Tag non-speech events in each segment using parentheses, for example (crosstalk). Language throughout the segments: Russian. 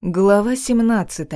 Глава 17.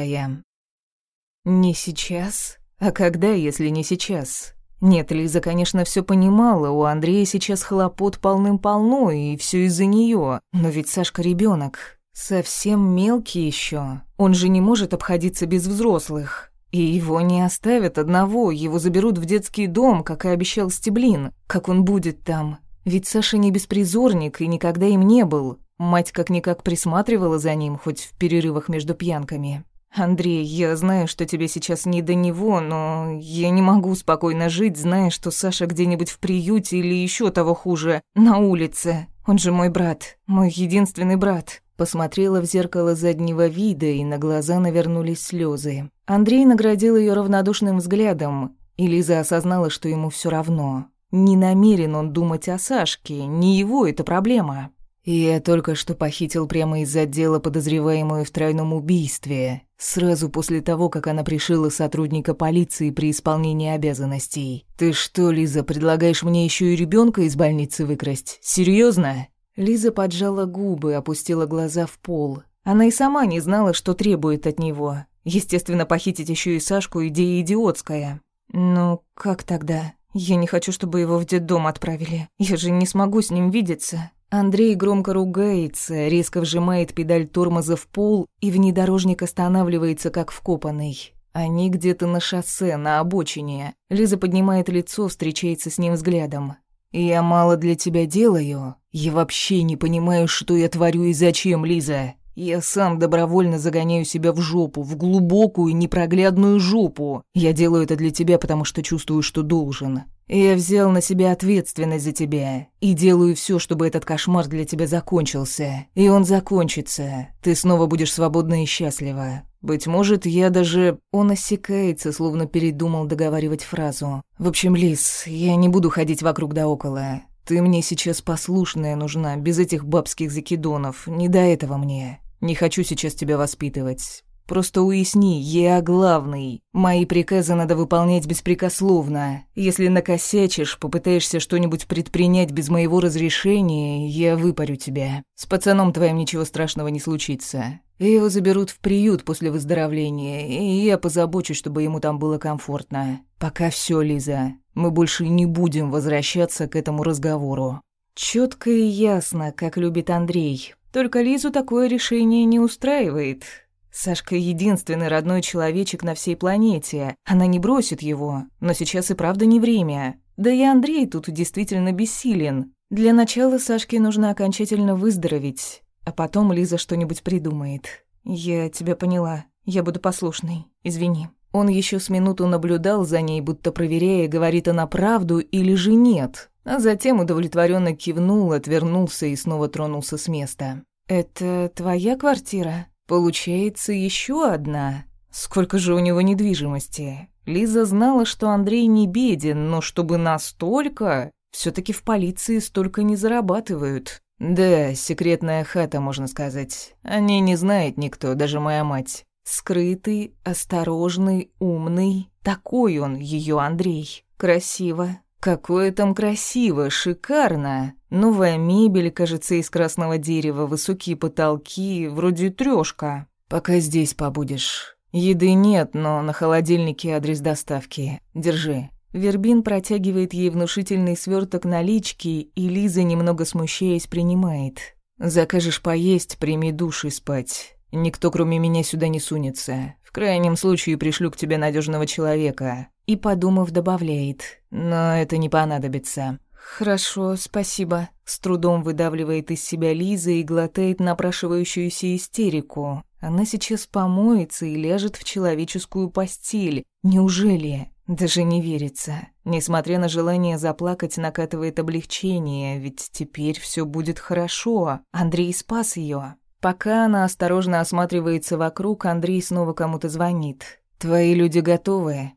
Не сейчас? А когда, если не сейчас? Нет, Лиза, конечно, все понимала, у Андрея сейчас хлопот полным-полно, и все из-за нее. Но ведь Сашка ребенок, совсем мелкий еще. Он же не может обходиться без взрослых. И его не оставят одного, его заберут в детский дом, как и обещал Стеблин. Как он будет там? Ведь Саша не беспризорник и никогда им не был. Мать как-никак присматривала за ним, хоть в перерывах между пьянками. «Андрей, я знаю, что тебе сейчас не до него, но я не могу спокойно жить, зная, что Саша где-нибудь в приюте или еще того хуже, на улице. Он же мой брат, мой единственный брат». Посмотрела в зеркало заднего вида, и на глаза навернулись слезы. Андрей наградил ее равнодушным взглядом, и Лиза осознала, что ему все равно. Не намерен он думать о Сашке, не его это проблема. Я только что похитил прямо из отдела подозреваемую в тройном убийстве, сразу после того, как она пришила сотрудника полиции при исполнении обязанностей. Ты что, Лиза, предлагаешь мне еще и ребенка из больницы выкрасть? Серьезно? Лиза поджала губы, опустила глаза в пол. Она и сама не знала, что требует от него. Естественно, похитить еще и Сашку идея идиотская. Ну, как тогда? Я не хочу, чтобы его в детдом отправили. Я же не смогу с ним видеться. Андрей громко ругается, резко вжимает педаль тормоза в пол, и внедорожник останавливается, как вкопанный. Они где-то на шоссе, на обочине. Лиза поднимает лицо, встречается с ним взглядом. «Я мало для тебя делаю. Я вообще не понимаю, что я творю и зачем, Лиза. Я сам добровольно загоняю себя в жопу, в глубокую непроглядную жопу. Я делаю это для тебя, потому что чувствую, что должен. Я взял на себя ответственность за тебя и делаю все, чтобы этот кошмар для тебя закончился. И он закончится. Ты снова будешь свободна и счастлива. Быть может, я даже... Он осекается, словно передумал договаривать фразу. В общем, Лис, я не буду ходить вокруг да около. Ты мне сейчас послушная нужна, без этих бабских закидонов. Не до этого мне. Не хочу сейчас тебя воспитывать. Просто уясни, я главный. Мои приказы надо выполнять беспрекословно. Если накосячишь, попытаешься что-нибудь предпринять без моего разрешения, я выпарю тебя. С пацаном твоим ничего страшного не случится. Его заберут в приют после выздоровления, и я позабочусь, чтобы ему там было комфортно. Пока все, Лиза. Мы больше не будем возвращаться к этому разговору. Четко и ясно, как любит Андрей. Только Лизу такое решение не устраивает. Сашка единственный родной человечек на всей планете. Она не бросит его, но сейчас и правда не время. Да и Андрей тут действительно бессилен. Для начала Сашке нужно окончательно выздороветь, а потом Лиза что-нибудь придумает. Я тебя поняла. Я буду послушной. Извини. Он еще с минуту наблюдал за ней, будто проверяя, говорит она правду или же нет, а затем удовлетворенно кивнул, отвернулся и снова тронулся с места. «Это твоя квартира?» Получается, еще одна. Сколько же у него недвижимости? Лиза знала, что Андрей не беден, но чтобы настолько... все таки в полиции столько не зарабатывают. Да, секретная хата, можно сказать. О ней не знает никто, даже моя мать. Скрытый, осторожный, умный. Такой он, ее Андрей. Красиво. Какое там красиво, шикарно. Новая мебель, кажется, из красного дерева, высокие потолки, вроде трёшка. Пока здесь побудешь. Еды нет, но на холодильнике адрес доставки. Держи. Вербин протягивает ей внушительный сверток налички, и Лиза, немного смущаясь, принимает. «Закажешь поесть, прими душ и спать. Никто, кроме меня, сюда не сунется. В крайнем случае пришлю к тебе надежного человека и, подумав, добавляет. «Но это не понадобится». «Хорошо, спасибо», — с трудом выдавливает из себя Лиза и глотает напрашивающуюся истерику. Она сейчас помоется и ляжет в человеческую постель. Неужели? Даже не верится. Несмотря на желание заплакать, накатывает облегчение, ведь теперь все будет хорошо. Андрей спас ее. Пока она осторожно осматривается вокруг, Андрей снова кому-то звонит. «Твои люди готовы?»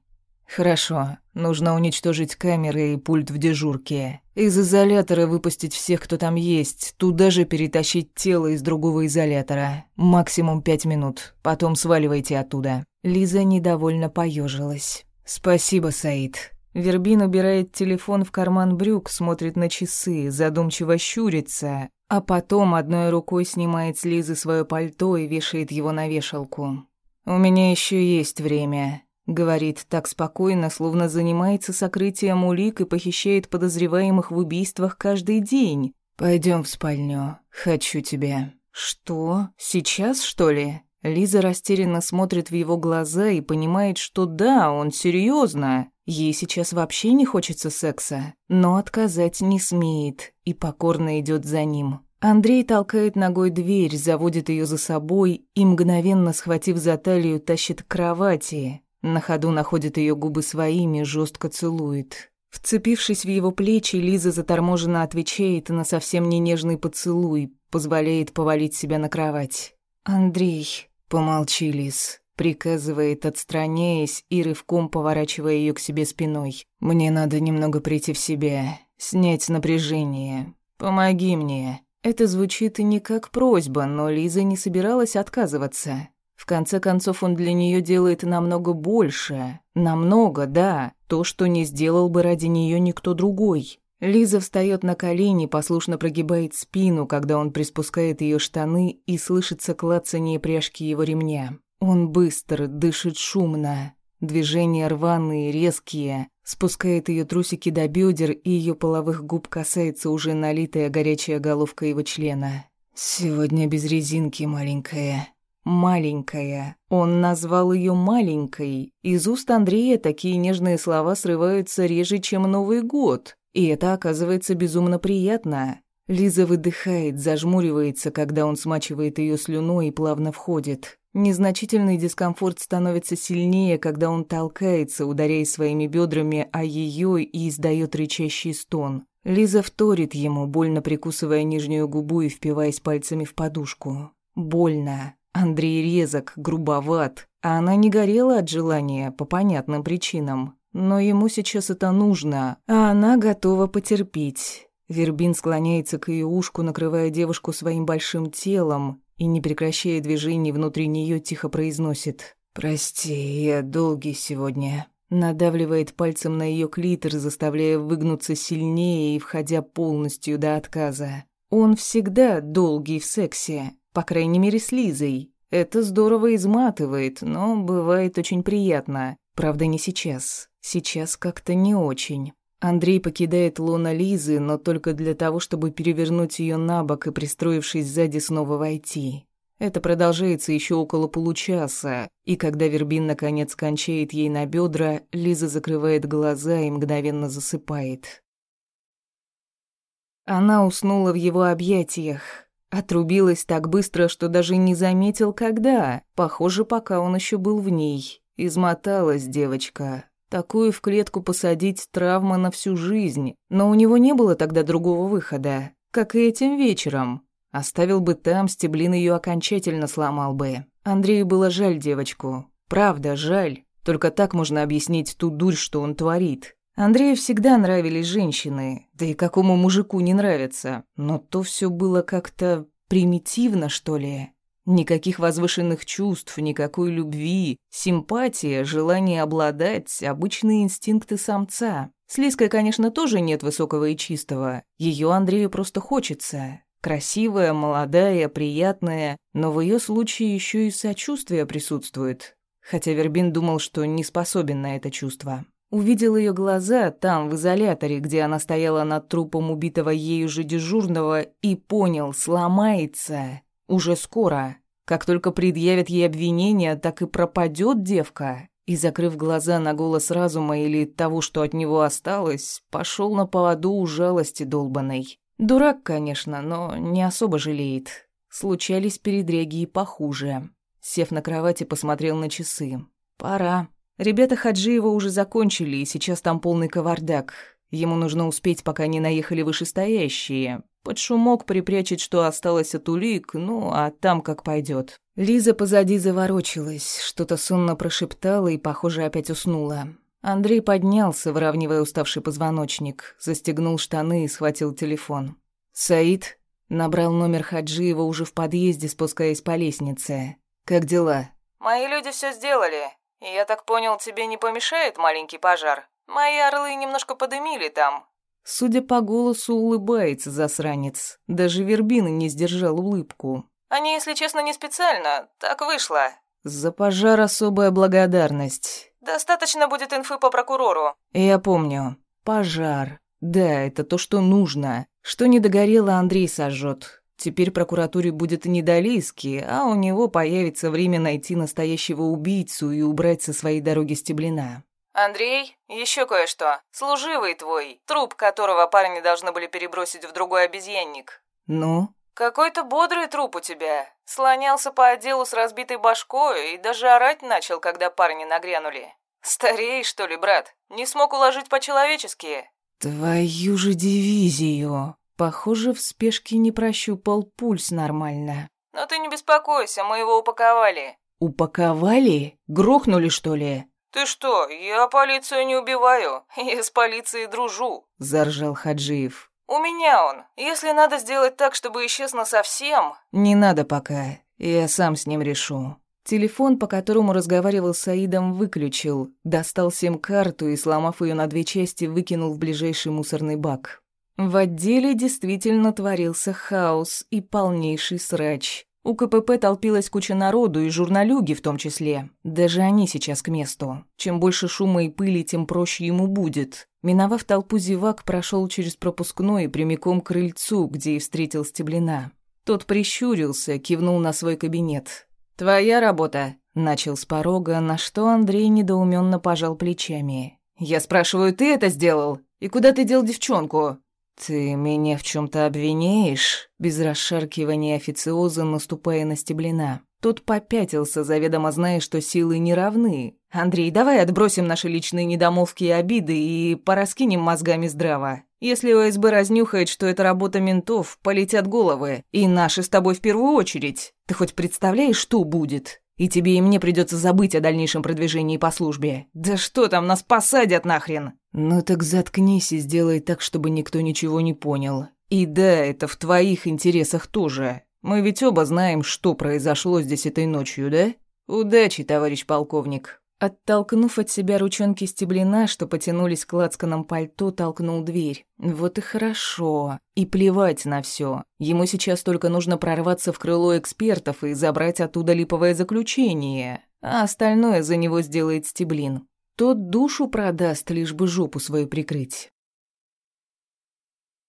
«Хорошо. Нужно уничтожить камеры и пульт в дежурке. Из изолятора выпустить всех, кто там есть. Туда же перетащить тело из другого изолятора. Максимум пять минут. Потом сваливайте оттуда». Лиза недовольно поежилась. «Спасибо, Саид». Вербин убирает телефон в карман брюк, смотрит на часы, задумчиво щурится, А потом одной рукой снимает с Лизы свое пальто и вешает его на вешалку. «У меня еще есть время», — говорит так спокойно, словно занимается сокрытием улик и похищает подозреваемых в убийствах каждый день. Пойдем в спальню. Хочу тебя». «Что? Сейчас, что ли?» Лиза растерянно смотрит в его глаза и понимает, что да, он серьезно. Ей сейчас вообще не хочется секса, но отказать не смеет и покорно идет за ним. Андрей толкает ногой дверь, заводит ее за собой и, мгновенно схватив за талию, тащит к кровати. На ходу находит ее губы своими, жестко целует. Вцепившись в его плечи, Лиза заторможенно отвечает на совсем не нежный поцелуй, позволяет повалить себя на кровать. «Андрей...» «Помолчи, Лиз», — приказывает, отстраняясь и рывком поворачивая ее к себе спиной. «Мне надо немного прийти в себя, снять напряжение. Помоги мне». Это звучит и не как просьба, но Лиза не собиралась отказываться. В конце концов, он для нее делает намного больше. Намного, да. То, что не сделал бы ради нее никто другой. Лиза встает на колени, послушно прогибает спину, когда он приспускает ее штаны, и слышится клацание пряжки его ремня. Он быстр, дышит шумно. Движения рваные, резкие. Спускает ее трусики до бедер, и ее половых губ касается уже налитая горячая головка его члена. «Сегодня без резинки, маленькая». «Маленькая». Он назвал ее маленькой. Из уст Андрея такие нежные слова срываются реже, чем Новый год. И это оказывается безумно приятно. Лиза выдыхает, зажмуривается, когда он смачивает ее слюной и плавно входит. Незначительный дискомфорт становится сильнее, когда он толкается, ударяя своими бедрами о ее и издает рычащий стон. Лиза вторит ему, больно прикусывая нижнюю губу и впиваясь пальцами в подушку. Больно. Андрей резок, грубоват, а она не горела от желания по понятным причинам. Но ему сейчас это нужно, а она готова потерпеть. Вербин склоняется к ее ушку, накрывая девушку своим большим телом и, не прекращая движений внутри нее, тихо произносит «Прости, я долгий сегодня». Надавливает пальцем на ее клитор, заставляя выгнуться сильнее и входя полностью до отказа. Он всегда долгий в сексе, по крайней мере с Лизой. Это здорово изматывает, но бывает очень приятно. Правда, не сейчас. Сейчас как-то не очень. Андрей покидает лона Лизы, но только для того, чтобы перевернуть ее на бок и, пристроившись сзади, снова войти. Это продолжается еще около получаса, и когда Вербин наконец кончает ей на бедра, Лиза закрывает глаза и мгновенно засыпает. Она уснула в его объятиях. Отрубилась так быстро, что даже не заметил, когда. Похоже, пока он еще был в ней. Измоталась девочка. Такую в клетку посадить травма на всю жизнь. Но у него не было тогда другого выхода, как и этим вечером. Оставил бы там, Стеблин ее окончательно сломал бы. Андрею было жаль девочку. Правда, жаль. Только так можно объяснить ту дурь, что он творит. Андрею всегда нравились женщины, да и какому мужику не нравится. Но то все было как-то примитивно, что ли. Никаких возвышенных чувств, никакой любви, симпатия, желание обладать, обычные инстинкты самца. С Лиской, конечно, тоже нет высокого и чистого. Ее Андрею просто хочется. Красивая, молодая, приятная, но в ее случае еще и сочувствие присутствует. Хотя Вербин думал, что не способен на это чувство. Увидел ее глаза там, в изоляторе, где она стояла над трупом убитого ею же дежурного, и понял, сломается. Уже скоро. Как только предъявят ей обвинения, так и пропадет девка. И, закрыв глаза на голос разума или того, что от него осталось, пошел на поводу у жалости долбанной. Дурак, конечно, но не особо жалеет. Случались передряги и похуже. Сев на кровати, посмотрел на часы. Пора. Ребята Хаджиева уже закончили, и сейчас там полный кавардак. Ему нужно успеть, пока не наехали вышестоящие. Под шумок припрячет, что осталось от улик, ну, а там как пойдет. Лиза позади заворочилась, что-то сонно прошептала и, похоже, опять уснула. Андрей поднялся, выравнивая уставший позвоночник, застегнул штаны и схватил телефон. «Саид?» Набрал номер Хаджиева уже в подъезде, спускаясь по лестнице. «Как дела?» «Мои люди все сделали. Я так понял, тебе не помешает маленький пожар? Мои орлы немножко подымили там. Судя по голосу, улыбается засранец. Даже Вербина не сдержал улыбку. «Они, если честно, не специально. Так вышло». «За пожар особая благодарность». «Достаточно будет инфы по прокурору». «Я помню. Пожар. Да, это то, что нужно. Что не догорело, Андрей сожжет. Теперь прокуратуре будет не до Лиски, а у него появится время найти настоящего убийцу и убрать со своей дороги стеблина. «Андрей, еще кое-что. Служивый твой, труп которого парни должны были перебросить в другой обезьянник». «Ну?» «Какой-то бодрый труп у тебя. Слонялся по отделу с разбитой башкой и даже орать начал, когда парни нагрянули. Стареешь, что ли, брат? Не смог уложить по-человечески?» «Твою же дивизию!» Похоже, в спешке не прощупал пульс нормально. «Но ты не беспокойся, мы его упаковали». «Упаковали? Грохнули, что ли?» «Ты что, я полицию не убиваю, (laughs) я с полицией дружу», — заржал Хаджиев. «У меня он. Если надо сделать так, чтобы исчез насовсем...» «Не надо пока, я сам с ним решу». Телефон, по которому разговаривал с Аидом, выключил, достал сим-карту и, сломав ее на две части, выкинул в ближайший мусорный бак. В отделе действительно творился хаос и полнейший срач. У КПП толпилась куча народу, и журналюги в том числе. Даже они сейчас к месту. Чем больше шума и пыли, тем проще ему будет. Миновав толпу зевак, прошел через пропускной и прямиком к крыльцу, где и встретил Стеблина. Тот прищурился, кивнул на свой кабинет. «Твоя работа», — начал с порога, на что Андрей недоуменно пожал плечами. «Я спрашиваю, ты это сделал? И куда ты дел девчонку?» «Ты меня в чем то обвиняешь?» Без расшаркивания официоза, наступая на стеблина. Тот попятился, заведомо зная, что силы не равны. «Андрей, давай отбросим наши личные недомолвки и обиды и пораскинем мозгами здраво. Если ОСБ разнюхает, что это работа ментов, полетят головы. И наши с тобой в первую очередь. Ты хоть представляешь, что будет?» И тебе и мне придется забыть о дальнейшем продвижении по службе. Да что там, нас посадят нахрен!» «Ну так заткнись и сделай так, чтобы никто ничего не понял. И да, это в твоих интересах тоже. Мы ведь оба знаем, что произошло здесь этой ночью, да? Удачи, товарищ полковник!» Оттолкнув от себя ручонки стеблина, что потянулись к лацканам пальто, толкнул дверь. Вот и хорошо. И плевать на все. Ему сейчас только нужно прорваться в крыло экспертов и забрать оттуда липовое заключение. А остальное за него сделает стеблин. Тот душу продаст, лишь бы жопу свою прикрыть.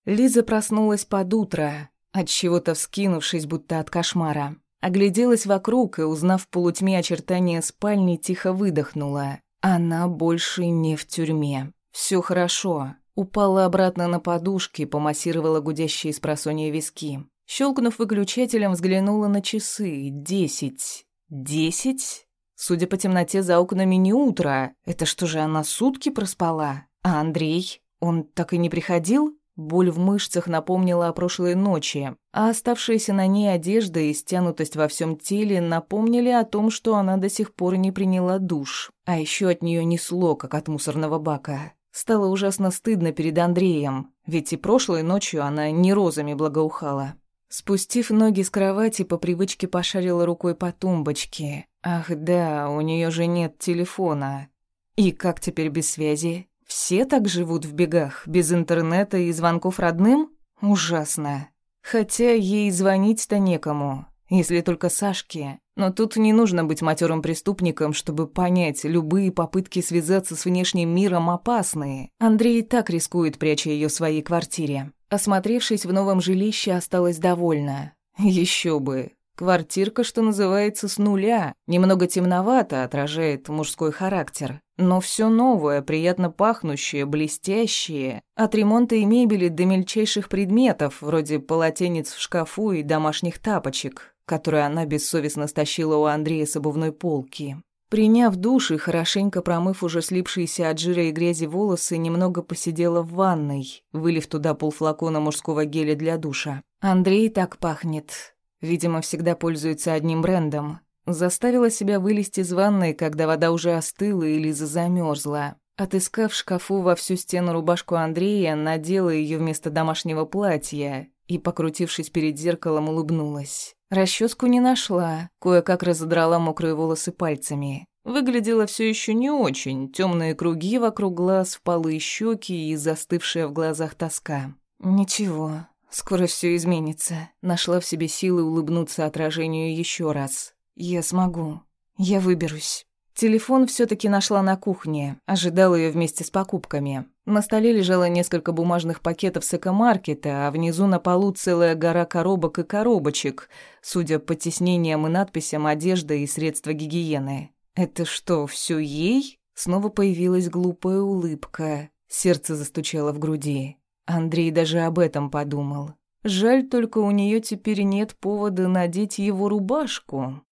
Лиза проснулась под утро, от чего-то вскинувшись, будто от кошмара. Огляделась вокруг и, узнав в полутьме очертания спальни, тихо выдохнула. Она больше не в тюрьме. Все хорошо. Упала обратно на подушки, помассировала гудящие с просонья виски. Щелкнув выключателем, взглянула на часы. Десять. Десять? Судя по темноте за окнами, не утро. Это что же, она сутки проспала? А Андрей? Он так и не приходил? Боль в мышцах напомнила о прошлой ночи, а оставшаяся на ней одежда и стянутость во всем теле напомнили о том, что она до сих пор не приняла душ. А еще от нее несло, как от мусорного бака. Стало ужасно стыдно перед Андреем, ведь и прошлой ночью она не розами благоухала. Спустив ноги с кровати, по привычке пошарила рукой по тумбочке. Ах да, у нее же нет телефона. И как теперь без связи? Все так живут в бегах, без интернета и звонков родным? Ужасно. Хотя ей звонить-то некому, если только Сашке. Но тут не нужно быть матерым преступником, чтобы понять, любые попытки связаться с внешним миром опасны. Андрей так рискует, пряча ее в своей квартире. Осмотревшись в новом жилище, осталась довольна. Еще бы. Квартирка, что называется, с нуля. Немного темновато, отражает мужской характер. Но все новое, приятно пахнущее, блестящее. От ремонта и мебели до мельчайших предметов, вроде полотенец в шкафу и домашних тапочек, которые она бессовестно стащила у Андрея с обувной полки. Приняв душ и хорошенько промыв уже слипшиеся от жира и грязи волосы, немного посидела в ванной, вылив туда полфлакона мужского геля для душа. Андрей так пахнет. Видимо, всегда пользуется одним брендом. Заставила себя вылезти из ванной, когда вода уже остыла и Лиза замерзла. Отыскав в шкафу во всю стену рубашку Андрея, надела ее вместо домашнего платья и, покрутившись перед зеркалом, улыбнулась. Расческу не нашла, кое-как разодрала мокрые волосы пальцами. Выглядела все еще не очень, темные круги вокруг глаз, впалые щеки и застывшая в глазах тоска. «Ничего, скоро все изменится». Нашла в себе силы улыбнуться отражению еще раз. «Я смогу. Я выберусь». Телефон все таки нашла на кухне, ожидал ее вместе с покупками. На столе лежало несколько бумажных пакетов с экомаркета, а внизу на полу целая гора коробок и коробочек, судя по теснениям и надписям одежда и средства гигиены. «Это что, все ей?» Снова появилась глупая улыбка. Сердце застучало в груди. Андрей даже об этом подумал. Жаль только у нее теперь нет повода надеть его рубашку.